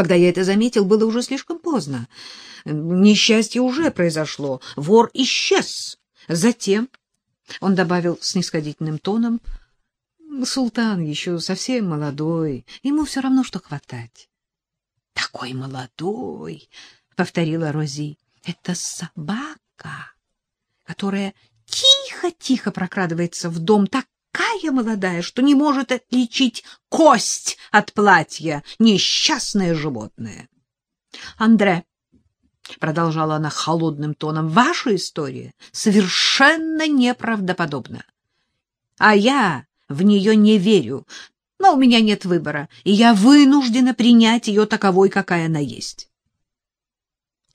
Когда я это заметил, было уже слишком поздно. Несчастье уже произошло. Вор исчез. Затем, он добавил снисходительным тоном, султан еще совсем молодой, ему все равно, что хватать. — Такой молодой, — повторила Рози, — это собака, которая тихо-тихо прокрадывается в дом, такая молодая, что не может отличить кость от платья, несчастное животное. — Андре, — продолжала она холодным тоном, — ваша история совершенно неправдоподобна. А я в нее не верю, но у меня нет выбора, и я вынуждена принять ее таковой, какая она есть.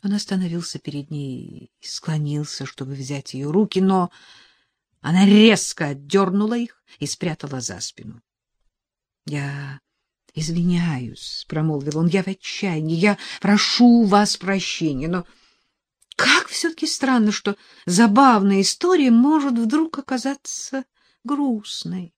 Он остановился перед ней и склонился, чтобы взять ее руки, но она резко отдернула их и спрятала за спину. — Я извиняюсь, — промолвил он, — я в отчаянии, я прошу вас прощения, но как все-таки странно, что забавная история может вдруг оказаться грустной.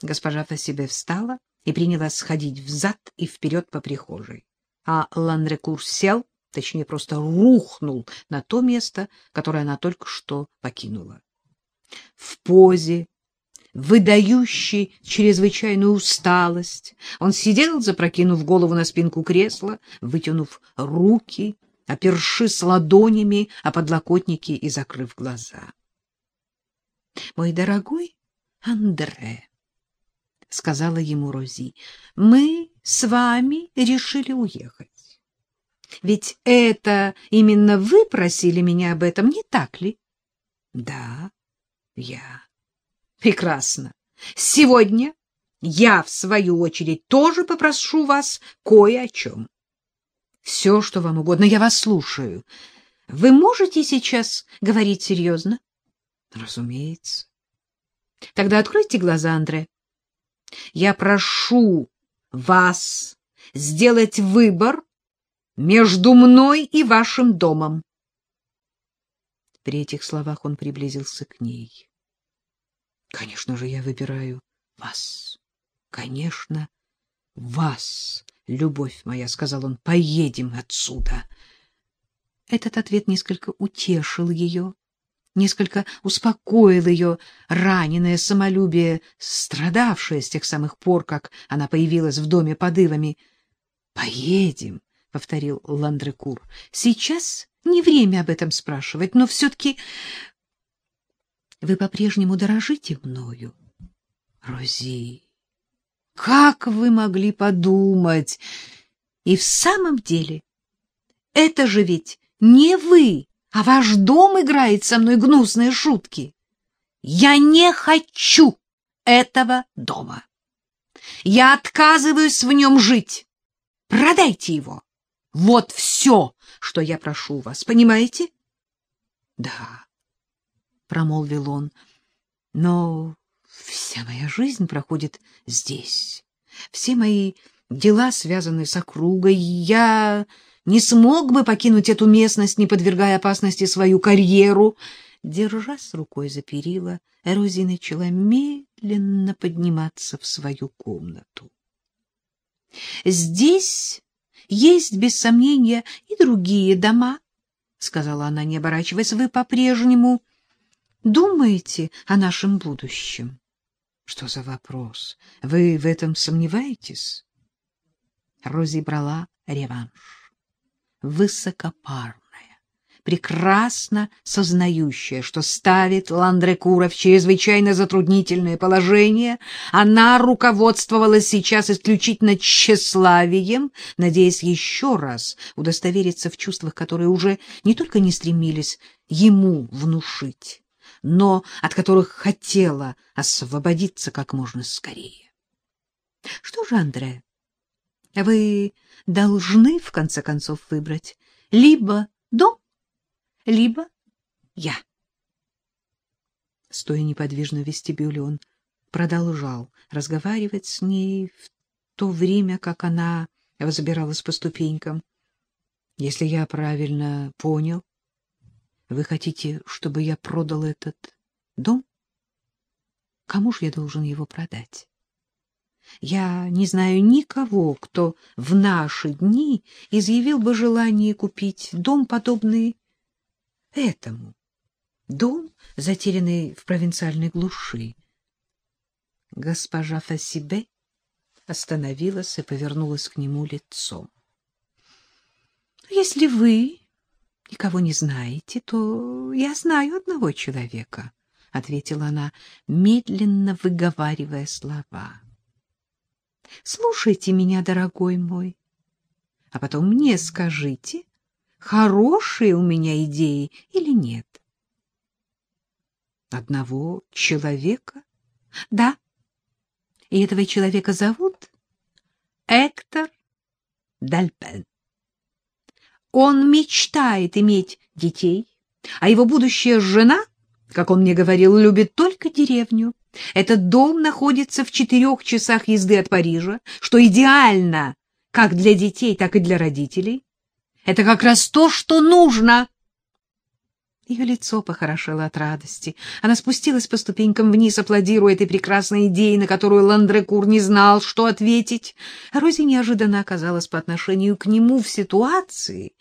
Госпожа Фасибе встала и принялась сходить взад и вперед по прихожей, а Ланрекур сел, точнее, просто рухнул на то место, которое она только что покинула. В позе выдающий чрезвычайную усталость. Он сидел, запрокинув голову на спинку кресла, вытянув руки, опершись ладонями о подлокотники и закрыв глаза. — Мой дорогой Андре, — сказала ему Рози, — мы с вами решили уехать. Ведь это именно вы просили меня об этом, не так ли? — Да, я. Прекрасно. Сегодня я, в свою очередь, тоже попрошу вас кое о чем. Все, что вам угодно, я вас слушаю. Вы можете сейчас говорить серьезно? Разумеется. Тогда откройте глаза, Андре. Я прошу вас сделать выбор между мной и вашим домом. При этих словах он приблизился к ней. Конечно же, я выбираю вас. Конечно, вас, любовь моя, — сказал он, — поедем отсюда. Этот ответ несколько утешил ее, несколько успокоил ее раненое самолюбие, страдавшее с тех самых пор, как она появилась в доме под Илами. — Поедем, — повторил Ландрекур. — Сейчас не время об этом спрашивать, но все-таки вы по-прежнему дорожите мною? Рози, как вы могли подумать? И в самом деле, это же ведь не вы, а ваш дом играет со мной гнусные шутки. Я не хочу этого дома. Я отказываюсь в нем жить. Продайте его. Вот все, что я прошу вас, понимаете? Да промолвил он. Но вся моя жизнь проходит здесь. Все мои дела связаны с округой. Я не смог бы покинуть эту местность, не подвергая опасности свою карьеру. Держась рукой за перила, Эрози начала медленно подниматься в свою комнату. Здесь есть, без сомнения, и другие дома, — сказала она, не оборачиваясь. — Вы по-прежнему думаете о нашем будущем? Что за вопрос? Вы в этом сомневаетесь? Рози брала реванш. Высокопарная, прекрасно сознающая, что ставит Ландрекура в чрезвычайно затруднительное положение, она руководствовалась сейчас исключительно тщеславием, надеясь еще раз удостовериться в чувствах, которые уже не только не стремились ему внушить, но от которых хотела освободиться как можно скорее. — Что же, Андре, вы должны, в конце концов, выбрать либо дом, либо я. Стоя неподвижно в вестибюле, он продолжал разговаривать с ней в то время, как она взбиралась по ступенькам. Если я правильно понял, вы хотите, чтобы я продал этот дом? Кому же я должен его продать? Я не знаю никого, кто в наши дни изъявил бы желание купить дом, подобный этому. Дом, затерянный в провинциальной глуши. Госпожа Фасибе остановилась и повернулась к нему лицом. — Если вы никого не знаете, то я знаю одного человека, — ответила она, медленно выговаривая слова. — Слушайте меня, дорогой мой, а потом мне скажите, хорошие у меня идеи или нет. — Одного человека? — Да. И этого человека зовут Эктор Дальпен. Он мечтает иметь детей, а его будущая жена, как он мне говорил, любит только деревню. Этот дом находится в четырех часах езды от Парижа, что идеально как для детей, так и для родителей. Это как раз то, что нужно. Ее лицо похорошело от радости. Она спустилась по ступенькам вниз, аплодируя этой прекрасной идее, на которую Ландрекур не знал, что ответить. А Рози неожиданно оказалась по отношению к нему в ситуации,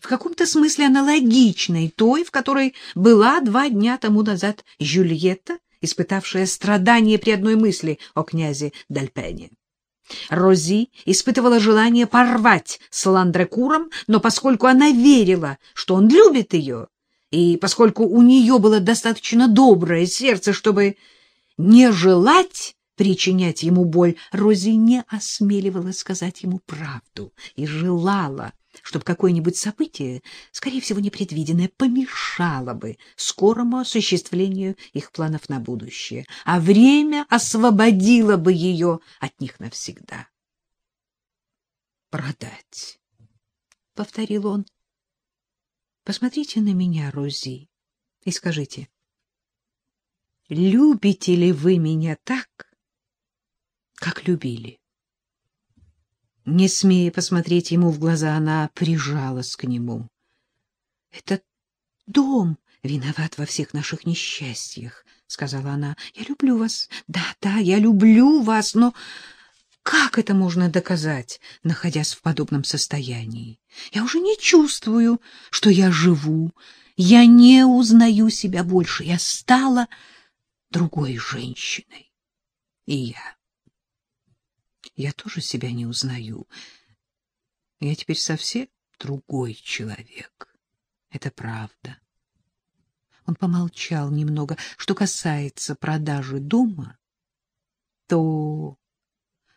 в каком-то смысле аналогичной той, в которой была два дня тому назад Жюльетта, испытавшая страдания при одной мысли о князе Дальпене. Рози испытывала желание порвать с Ландрекуром, но поскольку она верила, что он любит ее, и поскольку у нее было достаточно доброе сердце, чтобы не желать причинять ему боль, Рози не осмеливалась сказать ему правду и желала, чтобы какое-нибудь событие, скорее всего непредвиденное, помешало бы скорому осуществлению их планов на будущее, а время освободило бы ее от них навсегда. «Продать», — повторил он. Посмотрите на меня, Рози, и скажите, любите ли вы меня так, как любили? Не смея посмотреть ему в глаза, она прижалась к нему. — Этот дом виноват во всех наших несчастьях, — сказала она. — Я люблю вас. Да, да, я люблю вас, но... Как это можно доказать, находясь в подобном состоянии? Я уже не чувствую, что я живу. Я не узнаю себя больше. Я стала другой женщиной. И я. Я тоже себя не узнаю. Я теперь совсем другой человек. Это правда. Он помолчал немного. Что касается продажи дома, то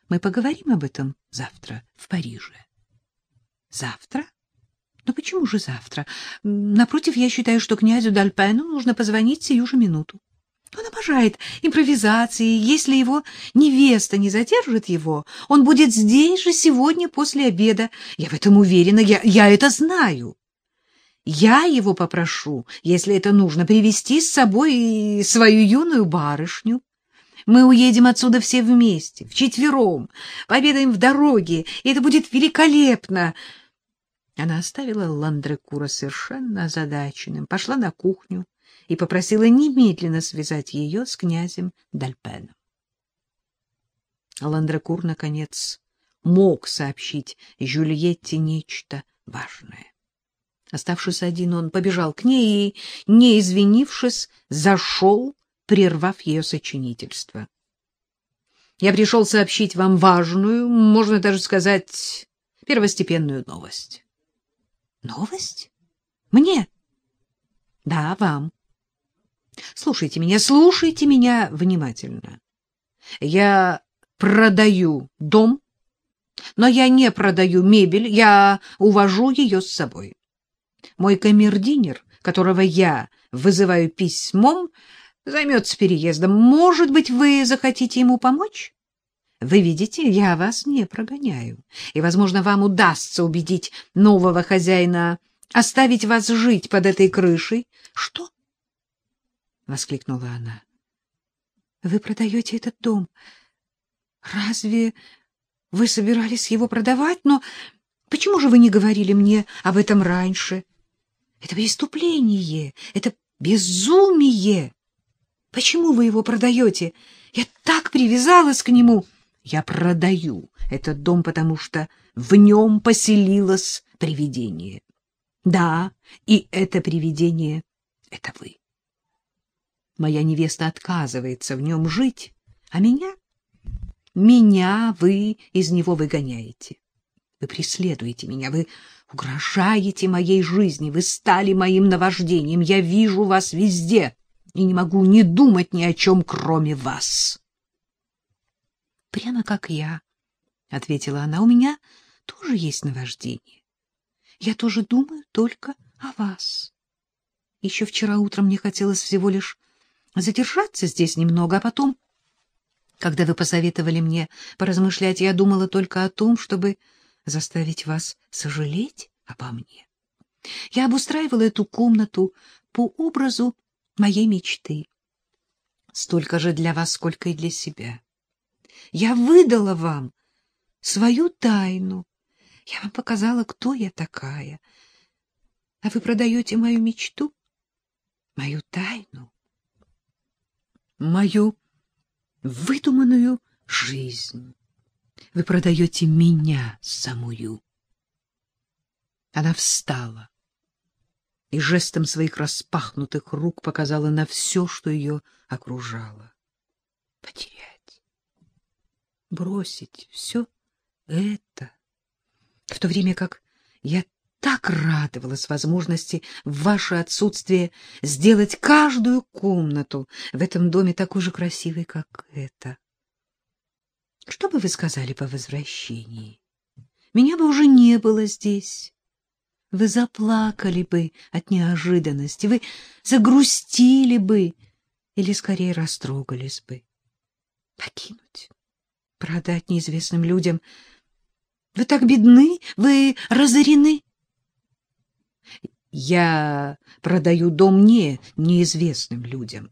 мы поговорим об этом завтра в Париже. Завтра? Но почему же завтра? Напротив, я считаю, что князю Дальпену нужно позвонить сию же минуту. Он обожает импровизации. Если его невеста не задержит его, он будет здесь же сегодня после обеда. Я в этом уверена, я, я это знаю. Я его попрошу, если это нужно, привести с собой свою юную барышню. Мы уедем отсюда все вместе, вчетвером, пообедаем в дороге, и это будет великолепно. Она оставила Ландрекура совершенно озадаченным, пошла на кухню и попросила немедленно связать ее с князем Дальпеном. Ландрекур, наконец, мог сообщить Жюльетте нечто важное. Оставшись один, он побежал к ней и, не извинившись, зашел прервав ее сочинительство. Я пришел сообщить вам важную, можно даже сказать, первостепенную новость. Новость? Мне? Да, вам. Слушайте меня, слушайте меня внимательно. Я продаю дом, но я не продаю мебель, я увожу ее с собой. Мой камердинер, которого я вызываю письмом, займется переездом. Может быть, вы захотите ему помочь? Вы видите, я вас не прогоняю, и, возможно, вам удастся убедить нового хозяина оставить вас жить под этой крышей. — Что? — воскликнула она. — Вы продаете этот дом. Разве вы собирались его продавать? Но почему же вы не говорили мне об этом раньше? Это преступление, это безумие. Почему вы его продаете? Я так привязалась к нему. Я продаю этот дом, потому что в нем поселилось привидение. Да, и это привидение — это вы. Моя невеста отказывается в нем жить, а меня, меня вы из него выгоняете. Вы преследуете меня, вы угрожаете моей жизни, вы стали моим наваждением, я вижу вас везде и не могу не думать ни о чем, кроме вас. Прямо как я, — ответила она, — у меня тоже есть наваждение. Я тоже думаю только о вас. Еще вчера утром мне хотелось всего лишь задержаться здесь немного, а потом, когда вы посоветовали мне поразмышлять, я думала только о том, чтобы заставить вас сожалеть обо мне. Я обустраивала эту комнату по образу моей мечты. Столько же для вас, сколько и для себя. Я выдала вам свою тайну. Я вам показала, кто я такая. А вы продаете мою мечту, мою тайну, мою выдуманную жизнь. Вы продаете меня самую. Она встала и жестом своих распахнутых рук показала на все, что ее окружало. Потерять, бросить все это, в то время как я так радовалась возможности в ваше отсутствие сделать каждую комнату в этом доме такой же красивой, как эта. Что бы вы сказали по возвращении? Меня бы уже не было здесь. Вы заплакали бы от неожиданности, вы загрустили бы или, скорее, растрогались бы. Покинуть, продать неизвестным людям. Вы так бедны, вы разорены. Я продаю дом не неизвестным людям.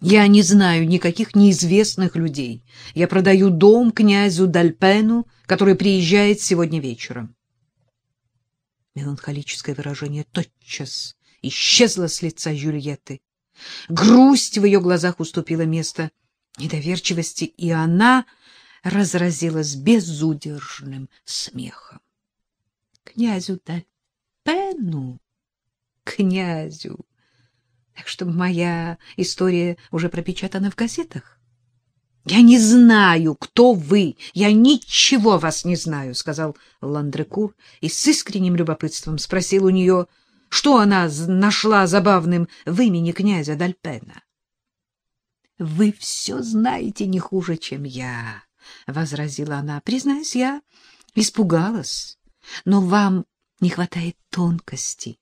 Я не знаю никаких неизвестных людей. Я продаю дом князю Дальпену, который приезжает сегодня вечером. Меланхолическое выражение тотчас исчезло с лица Жюльетты. Грусть в ее глазах уступила место недоверчивости, и она разразилась безудержным смехом. Князю Дальпену, князю так что моя история уже пропечатана в газетах. Я не знаю, кто вы. Я ничего вас не знаю, сказал Ландрекур и с искренним любопытством спросил у нее, что она нашла забавным в имени князя Дальпена. Вы все знаете не хуже, чем я, возразила она. Признаюсь, я испугалась, но вам не хватает тонкости.